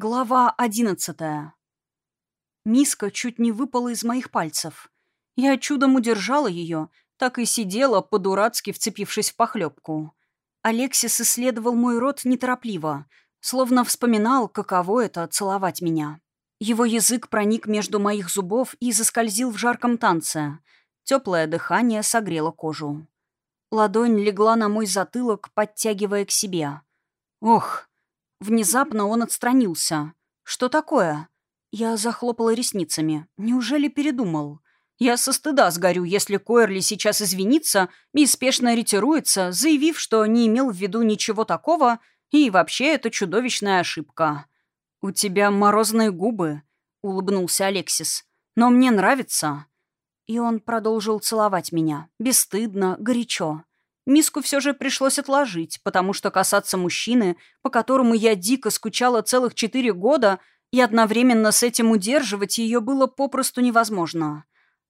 Глава одиннадцатая. Миска чуть не выпала из моих пальцев. Я чудом удержала ее, так и сидела, по-дурацки вцепившись в похлебку. Алексис исследовал мой рот неторопливо, словно вспоминал, каково это — целовать меня. Его язык проник между моих зубов и заскользил в жарком танце. Теплое дыхание согрело кожу. Ладонь легла на мой затылок, подтягивая к себе. Ох, Внезапно он отстранился. «Что такое?» Я захлопала ресницами. Неужели передумал? Я со стыда сгорю, если Койерли сейчас извинится и спешно ретируется, заявив, что не имел в виду ничего такого, и вообще это чудовищная ошибка. «У тебя морозные губы», — улыбнулся Алексис. «Но мне нравится». И он продолжил целовать меня. Бесстыдно, горячо. Миску все же пришлось отложить, потому что касаться мужчины, по которому я дико скучала целых четыре года, и одновременно с этим удерживать ее было попросту невозможно.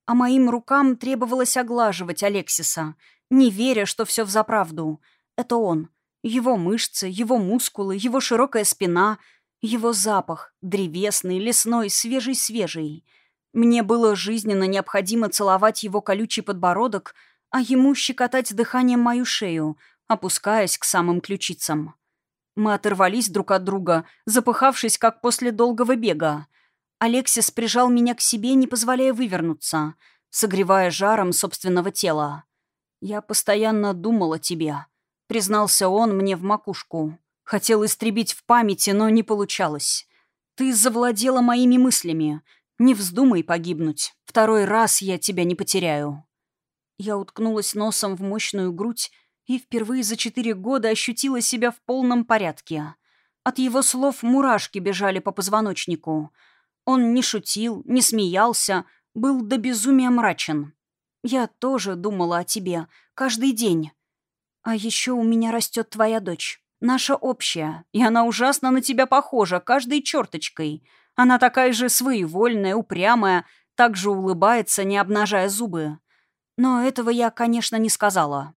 А моим рукам требовалось оглаживать Алексиса, не веря, что все взаправду. Это он. Его мышцы, его мускулы, его широкая спина, его запах, древесный, лесной, свежий-свежий. Мне было жизненно необходимо целовать его колючий подбородок — а ему щекотать дыханием мою шею, опускаясь к самым ключицам. Мы оторвались друг от друга, запыхавшись, как после долгого бега. Алексис прижал меня к себе, не позволяя вывернуться, согревая жаром собственного тела. «Я постоянно думал о тебе», — признался он мне в макушку. Хотел истребить в памяти, но не получалось. «Ты завладела моими мыслями. Не вздумай погибнуть. Второй раз я тебя не потеряю». Я уткнулась носом в мощную грудь и впервые за четыре года ощутила себя в полном порядке. От его слов мурашки бежали по позвоночнику. Он не шутил, не смеялся, был до безумия мрачен. «Я тоже думала о тебе. Каждый день. А еще у меня растет твоя дочь. Наша общая. И она ужасно на тебя похожа, каждой черточкой. Она такая же своевольная, упрямая, так же улыбается, не обнажая зубы. Но этого я, конечно, не сказала.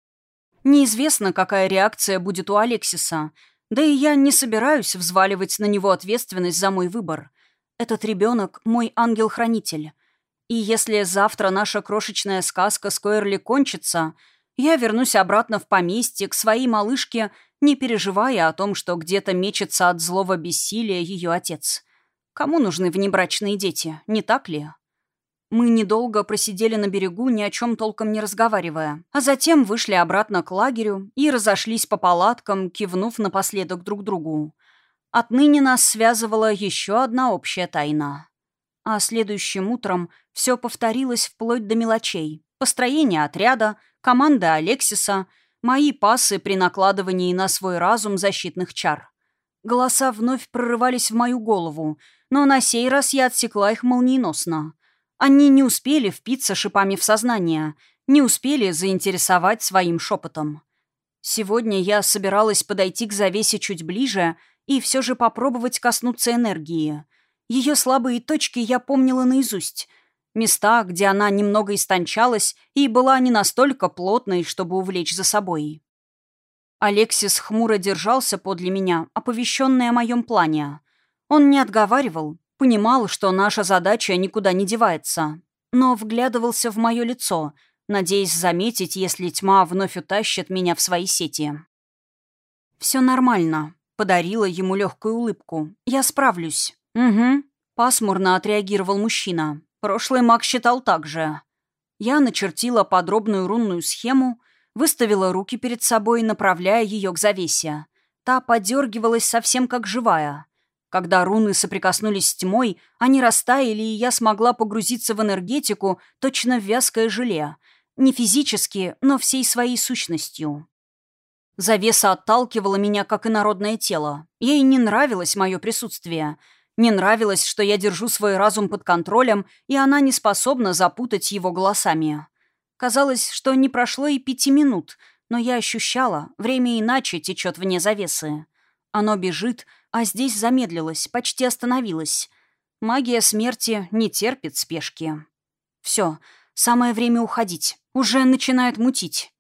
Неизвестно, какая реакция будет у Алексиса, да и я не собираюсь взваливать на него ответственность за мой выбор. Этот ребенок — мой ангел-хранитель. И если завтра наша крошечная сказка с Койерли кончится, я вернусь обратно в поместье к своей малышке, не переживая о том, что где-то мечется от злого бессилия ее отец. Кому нужны внебрачные дети, не так ли? Мы недолго просидели на берегу, ни о чем толком не разговаривая, а затем вышли обратно к лагерю и разошлись по палаткам, кивнув напоследок друг другу. Отныне нас связывала еще одна общая тайна. А следующим утром все повторилось вплоть до мелочей. Построение отряда, команда Алексиса, мои пасы при накладывании на свой разум защитных чар. Голоса вновь прорывались в мою голову, но на сей раз я отсекла их молниеносно. Они не успели впиться шипами в сознание, не успели заинтересовать своим шепотом. Сегодня я собиралась подойти к завесе чуть ближе и все же попробовать коснуться энергии. Ее слабые точки я помнила наизусть. Места, где она немного истончалась и была не настолько плотной, чтобы увлечь за собой. Алексис хмуро держался подле меня, оповещенный о моем плане. Он не отговаривал, Понимал, что наша задача никуда не девается. Но вглядывался в мое лицо, надеясь заметить, если тьма вновь утащит меня в свои сети. «Все нормально», — подарила ему легкую улыбку. «Я справлюсь». «Угу», — пасмурно отреагировал мужчина. «Прошлый маг считал так же». Я начертила подробную рунную схему, выставила руки перед собой, направляя ее к завесе. Та подергивалась совсем как живая. Когда руны соприкоснулись с тьмой, они растаяли, и я смогла погрузиться в энергетику, точно в вязкое желе. Не физически, но всей своей сущностью. Завеса отталкивала меня, как инородное тело. Ей не нравилось мое присутствие. Не нравилось, что я держу свой разум под контролем, и она не способна запутать его голосами. Казалось, что не прошло и пяти минут, но я ощущала, время иначе течет вне завесы. Оно бежит, а здесь замедлилось, почти остановилось. Магия смерти не терпит спешки. Все, самое время уходить. Уже начинает мутить.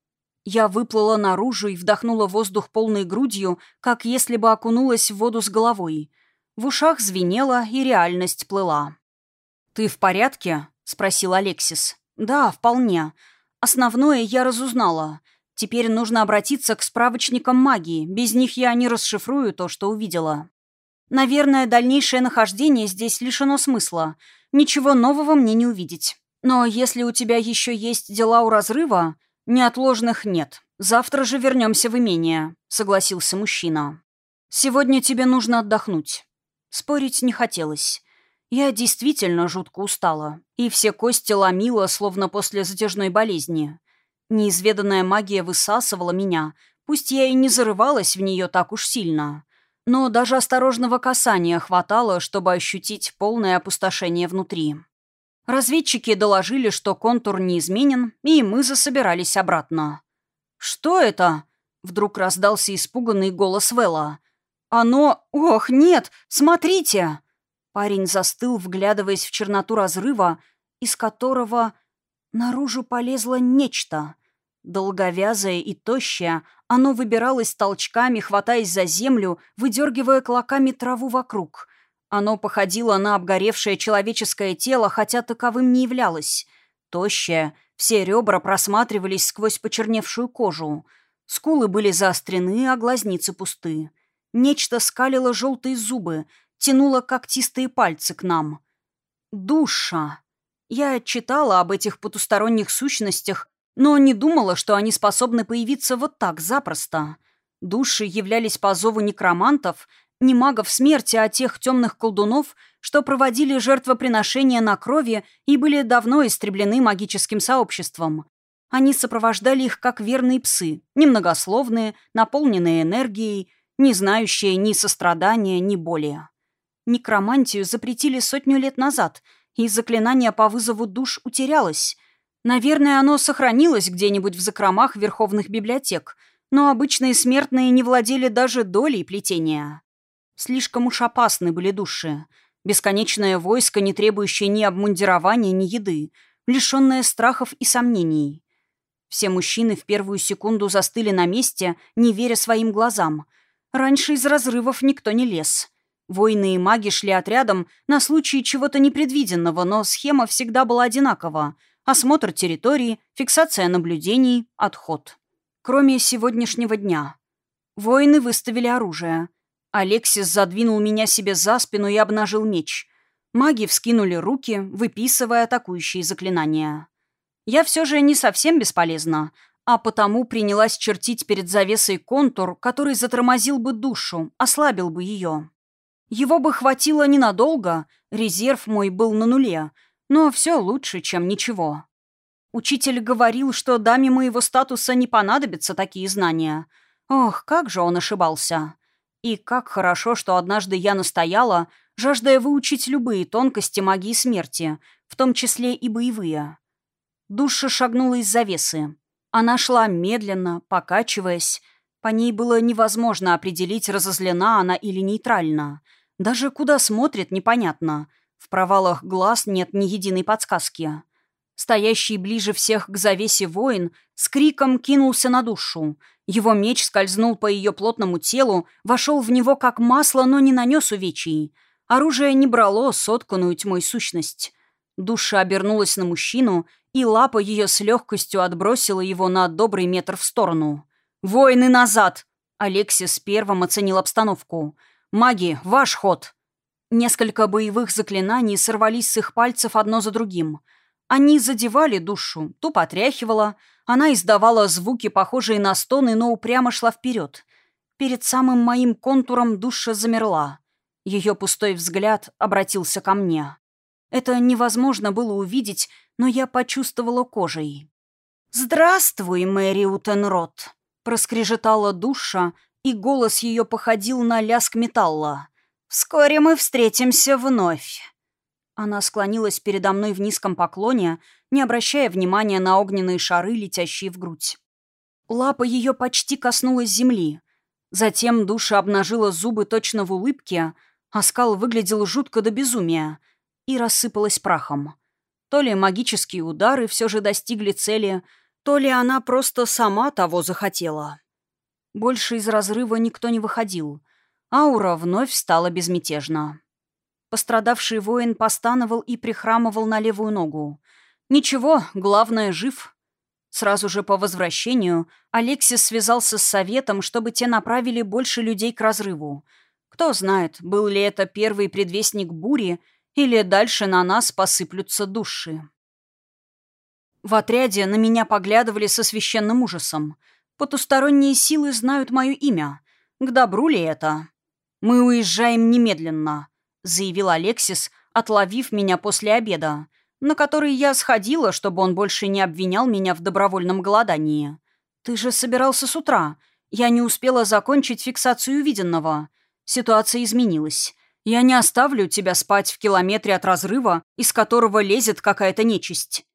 Я выплыла наружу и вдохнула воздух полной грудью, как если бы окунулась в воду с головой. В ушах звенело, и реальность плыла. «Ты в порядке?» — спросил Алексис. «Да, вполне. Основное я разузнала. Теперь нужно обратиться к справочникам магии. Без них я не расшифрую то, что увидела. Наверное, дальнейшее нахождение здесь лишено смысла. Ничего нового мне не увидеть. Но если у тебя еще есть дела у разрыва, неотложных нет. Завтра же вернемся в имение», — согласился мужчина. «Сегодня тебе нужно отдохнуть». Спорить не хотелось. Я действительно жутко устала, и все кости ломила, словно после затяжной болезни. Неизведанная магия высасывала меня, пусть я и не зарывалась в нее так уж сильно. Но даже осторожного касания хватало, чтобы ощутить полное опустошение внутри. Разведчики доложили, что контур неизменен, и мы засобирались обратно. «Что это?» — вдруг раздался испуганный голос Вэлла. «Оно... Ох, нет! Смотрите!» Парень застыл, вглядываясь в черноту разрыва, из которого наружу полезло нечто. Долговязое и тощее, оно выбиралось толчками, хватаясь за землю, выдергивая клоками траву вокруг. Оно походило на обгоревшее человеческое тело, хотя таковым не являлось. Тощее, все ребра просматривались сквозь почерневшую кожу. Скулы были заострены, а глазницы пусты. Нечто скалило желтые зубы, тянуло когтистые пальцы к нам. Душа. Я читала об этих потусторонних сущностях, но не думала, что они способны появиться вот так запросто. Души являлись по зову некромантов, не магов смерти, а тех темных колдунов, что проводили жертвоприношения на крови и были давно истреблены магическим сообществом. Они сопровождали их как верные псы, немногословные, наполненные энергией, не знающие ни сострадания, ни боли. Некромантию запретили сотню лет назад, и заклинание по вызову душ утерялось. Наверное, оно сохранилось где-нибудь в закромах верховных библиотек, но обычные смертные не владели даже долей плетения. Слишком уж опасны были души. Бесконечное войско, не требующее ни обмундирования, ни еды, лишенное страхов и сомнений. Все мужчины в первую секунду застыли на месте, не веря своим глазам. Раньше из разрывов никто не лез. Воины и маги шли отрядом на случай чего-то непредвиденного, но схема всегда была одинакова. Осмотр территории, фиксация наблюдений, отход. Кроме сегодняшнего дня. Воины выставили оружие. Алексис задвинул меня себе за спину и обнажил меч. Маги вскинули руки, выписывая атакующие заклинания. Я все же не совсем бесполезна, а потому принялась чертить перед завесой контур, который затормозил бы душу, ослабил бы ее. Его бы хватило ненадолго, резерв мой был на нуле, но все лучше, чем ничего. Учитель говорил, что даме моего статуса не понадобятся такие знания. Ох, как же он ошибался. И как хорошо, что однажды я настояла, жаждая выучить любые тонкости магии смерти, в том числе и боевые. Душа шагнула из завесы. Она шла медленно, покачиваясь. По ней было невозможно определить, разозлена она или нейтральна. Даже куда смотрит, непонятно. В провалах глаз нет ни единой подсказки. Стоящий ближе всех к завесе воин с криком кинулся на душу. Его меч скользнул по ее плотному телу, вошел в него как масло, но не нанес увечий. Оружие не брало сотканную тьмой сущность. Душа обернулась на мужчину, и лапа ее с легкостью отбросила его на добрый метр в сторону. «Воины назад!» Алексис первым оценил обстановку – «Маги, ваш ход!» Несколько боевых заклинаний сорвались с их пальцев одно за другим. Они задевали душу, тупо отряхивала, она издавала звуки, похожие на стоны, но упрямо шла вперед. Перед самым моим контуром душа замерла. Ее пустой взгляд обратился ко мне. Это невозможно было увидеть, но я почувствовала кожей. «Здравствуй, Мэри Утенрот!» — проскрежетала душа, и голос ее походил на лязг металла. «Вскоре мы встретимся вновь». Она склонилась передо мной в низком поклоне, не обращая внимания на огненные шары, летящие в грудь. Лапа ее почти коснулась земли. Затем душа обнажила зубы точно в улыбке, а скал выглядел жутко до безумия и рассыпалась прахом. То ли магические удары все же достигли цели, то ли она просто сама того захотела. Больше из разрыва никто не выходил. Аура вновь стала безмятежна. Пострадавший воин постановал и прихрамывал на левую ногу. «Ничего, главное, жив». Сразу же по возвращению Алексис связался с советом, чтобы те направили больше людей к разрыву. Кто знает, был ли это первый предвестник бури, или дальше на нас посыплются души. В отряде на меня поглядывали со священным ужасом. Потусторонние силы знают мое имя. К добру ли это? «Мы уезжаем немедленно», — заявил Алексис, отловив меня после обеда, на который я сходила, чтобы он больше не обвинял меня в добровольном голодании. «Ты же собирался с утра. Я не успела закончить фиксацию увиденного. Ситуация изменилась. Я не оставлю тебя спать в километре от разрыва, из которого лезет какая-то нечисть».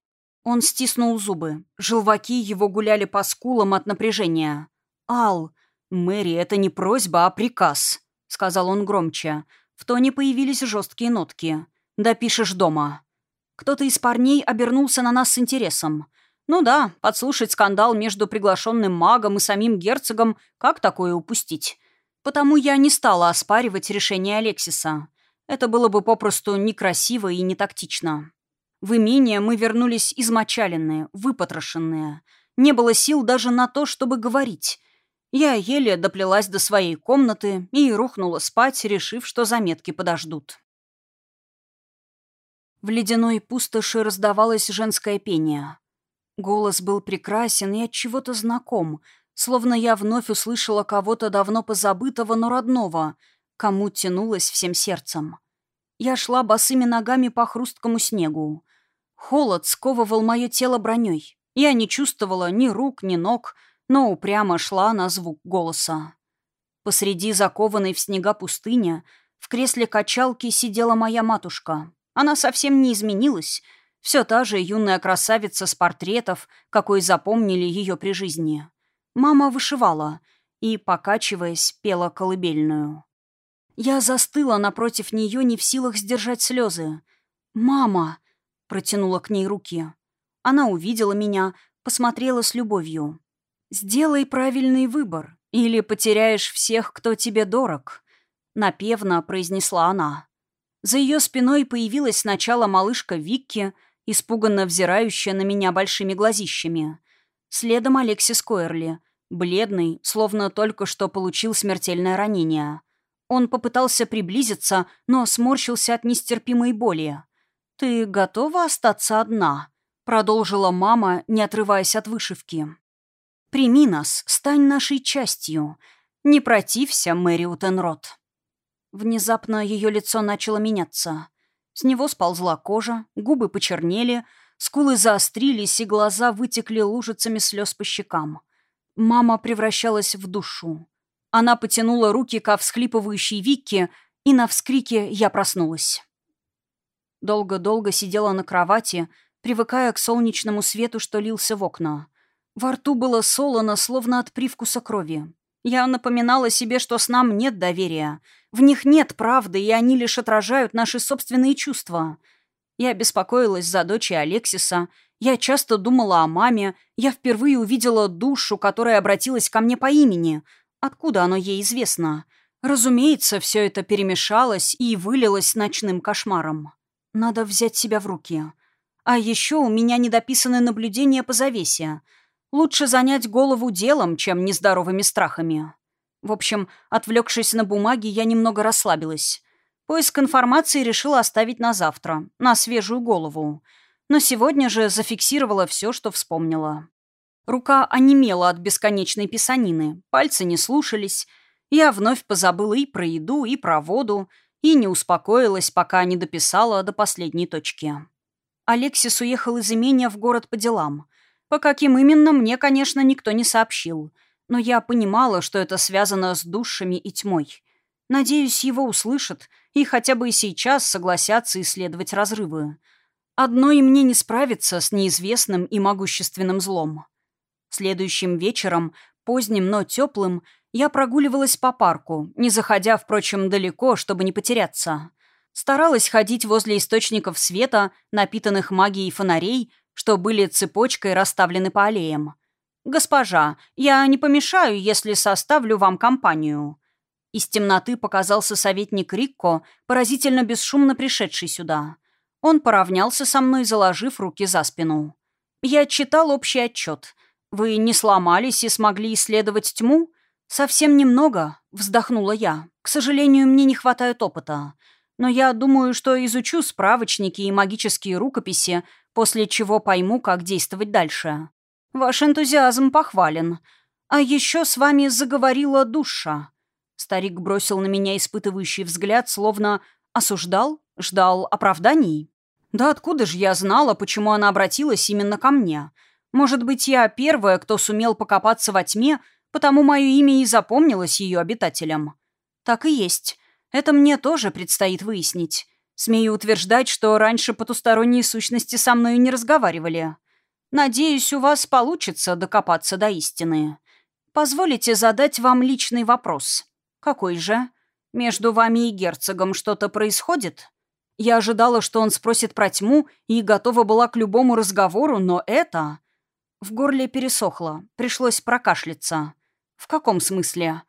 Он стиснул зубы. Желваки его гуляли по скулам от напряжения. «Ал, Мэри, это не просьба, а приказ», — сказал он громче. В тоне появились жесткие нотки. «Допишешь дома». Кто-то из парней обернулся на нас с интересом. Ну да, подслушать скандал между приглашенным магом и самим герцогом, как такое упустить? Потому я не стала оспаривать решение Алексиса. Это было бы попросту некрасиво и не тактично. В имение мы вернулись измочаленные, выпотрошенные. Не было сил даже на то, чтобы говорить. Я еле доплелась до своей комнаты и рухнула спать, решив, что заметки подождут. В ледяной пустоши раздавалось женское пение. Голос был прекрасен и от чего-то знаком, словно я вновь услышала кого-то давно позабытого, но родного, кому тянулась всем сердцем. Я шла босыми ногами по хрусткому снегу. Холод сковывал мое тело броней. Я не чувствовала ни рук, ни ног, но упрямо шла на звук голоса. Посреди закованной в снега пустыни в кресле качалки сидела моя матушка. Она совсем не изменилась, все та же юная красавица с портретов, какой запомнили ее при жизни. Мама вышивала и, покачиваясь, пела колыбельную. Я застыла напротив нее, не в силах сдержать слезы. «Мама!» Протянула к ней руки. Она увидела меня, посмотрела с любовью. «Сделай правильный выбор, или потеряешь всех, кто тебе дорог», — напевно произнесла она. За ее спиной появилась сначала малышка Викки, испуганно взирающая на меня большими глазищами. Следом Алексис Койерли, бледный, словно только что получил смертельное ранение. Он попытался приблизиться, но сморщился от нестерпимой боли. «Ты готова остаться одна?» — продолжила мама, не отрываясь от вышивки. «Прими нас, стань нашей частью. Не протився, Мэри Утенрот». Внезапно ее лицо начало меняться. С него сползла кожа, губы почернели, скулы заострились, и глаза вытекли лужицами слез по щекам. Мама превращалась в душу. Она потянула руки ко всхлипывающей Вике, и на вскрике я проснулась. Долго-долго сидела на кровати, привыкая к солнечному свету, что лился в окна. Во рту было солоно, словно от привкуса крови. Я напоминала себе, что с нам нет доверия. В них нет правды, и они лишь отражают наши собственные чувства. Я беспокоилась за дочь Алексиса. Я часто думала о маме. Я впервые увидела душу, которая обратилась ко мне по имени. Откуда оно ей известно? Разумеется, все это перемешалось и вылилось ночным кошмаром. Надо взять себя в руки. А еще у меня недописаны наблюдения по завесе. Лучше занять голову делом, чем нездоровыми страхами. В общем, отвлекшись на бумаги, я немного расслабилась. Поиск информации решила оставить на завтра, на свежую голову. Но сегодня же зафиксировала все, что вспомнила. Рука онемела от бесконечной писанины, пальцы не слушались. Я вновь позабыла и про еду, и про воду, и не успокоилась, пока не дописала до последней точки. Алексис уехал из имения в город по делам. По каким именно, мне, конечно, никто не сообщил. Но я понимала, что это связано с душами и тьмой. Надеюсь, его услышат и хотя бы и сейчас согласятся исследовать разрывы. Одной мне не справиться с неизвестным и могущественным злом. Следующим вечером, поздним, но теплым, я прогуливалась по парку, не заходя, впрочем, далеко, чтобы не потеряться. Старалась ходить возле источников света, напитанных магией фонарей, что были цепочкой расставлены по аллеям. «Госпожа, я не помешаю, если составлю вам компанию». Из темноты показался советник Рикко, поразительно бесшумно пришедший сюда. Он поравнялся со мной, заложив руки за спину. «Я читал общий отчет. Вы не сломались и смогли исследовать тьму?» «Совсем немного», — вздохнула я. «К сожалению, мне не хватает опыта. Но я думаю, что изучу справочники и магические рукописи, после чего пойму, как действовать дальше. Ваш энтузиазм похвален. А еще с вами заговорила душа». Старик бросил на меня испытывающий взгляд, словно осуждал, ждал оправданий. «Да откуда же я знала, почему она обратилась именно ко мне? Может быть, я первая, кто сумел покопаться во тьме, потому мое имя и запомнилось ее обитателям?» «Так и есть. Это мне тоже предстоит выяснить. Смею утверждать, что раньше потусторонние сущности со мной не разговаривали. Надеюсь, у вас получится докопаться до истины. Позволите задать вам личный вопрос. Какой же? Между вами и герцогом что-то происходит? Я ожидала, что он спросит про тьму и готова была к любому разговору, но это... В горле пересохло, пришлось прокашляться. В каком смысле?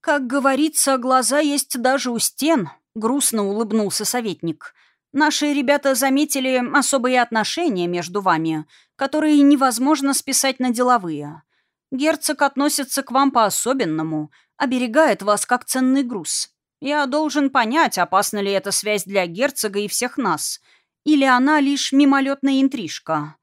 «Как говорится, глаза есть даже у стен», — грустно улыбнулся советник. «Наши ребята заметили особые отношения между вами, которые невозможно списать на деловые. Герцог относится к вам по-особенному, оберегает вас как ценный груз. Я должен понять, опасна ли эта связь для герцога и всех нас, или она лишь мимолетная интрижка.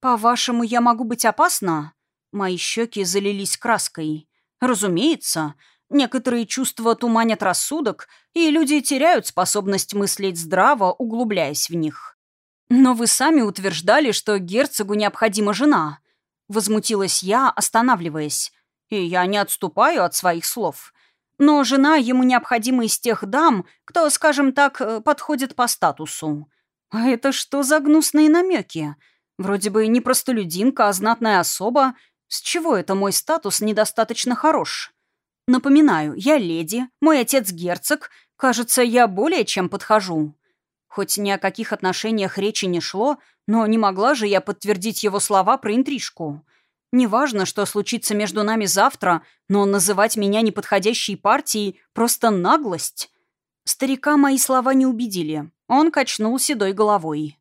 По-вашему, я могу быть опасна?» Мои щеки залились краской. «Разумеется». Некоторые чувства туманят рассудок, и люди теряют способность мыслить здраво, углубляясь в них. «Но вы сами утверждали, что герцогу необходима жена», — возмутилась я, останавливаясь. «И я не отступаю от своих слов. Но жена ему необходима из тех дам, кто, скажем так, э, подходит по статусу». «А это что за гнусные намеки? Вроде бы не простолюдинка, а знатная особа. С чего это мой статус недостаточно хорош?» Напоминаю, я леди, мой отец герцог. Кажется, я более чем подхожу. Хоть ни о каких отношениях речи не шло, но не могла же я подтвердить его слова про интрижку. Неважно, что случится между нами завтра, но называть меня неподходящей партией — просто наглость. Старика мои слова не убедили. Он качнул седой головой.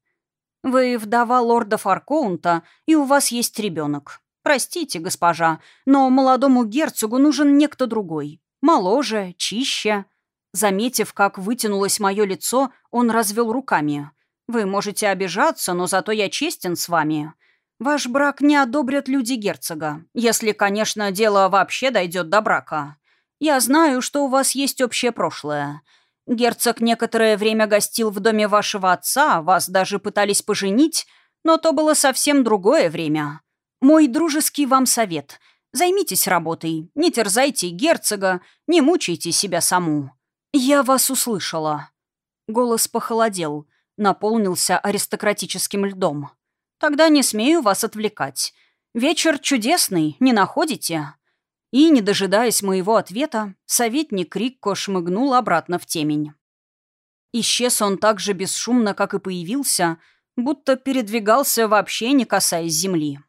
«Вы вдова лорда Фаркоунта, и у вас есть ребенок. «Простите, госпожа, но молодому герцогу нужен некто другой. Моложе, чище». Заметив, как вытянулось мое лицо, он развел руками. «Вы можете обижаться, но зато я честен с вами. Ваш брак не одобрят люди герцога, если, конечно, дело вообще дойдет до брака. Я знаю, что у вас есть общее прошлое. Герцог некоторое время гостил в доме вашего отца, вас даже пытались поженить, но то было совсем другое время. Мой дружеский вам совет. Займитесь работой, не терзайте герцога, не мучайте себя саму. Я вас услышала. Голос похолодел, наполнился аристократическим льдом. Тогда не смею вас отвлекать. Вечер чудесный, не находите? И, не дожидаясь моего ответа, советник Рикко шмыгнул обратно в темень. Исчез он так же бесшумно, как и появился, будто передвигался вообще не касаясь земли.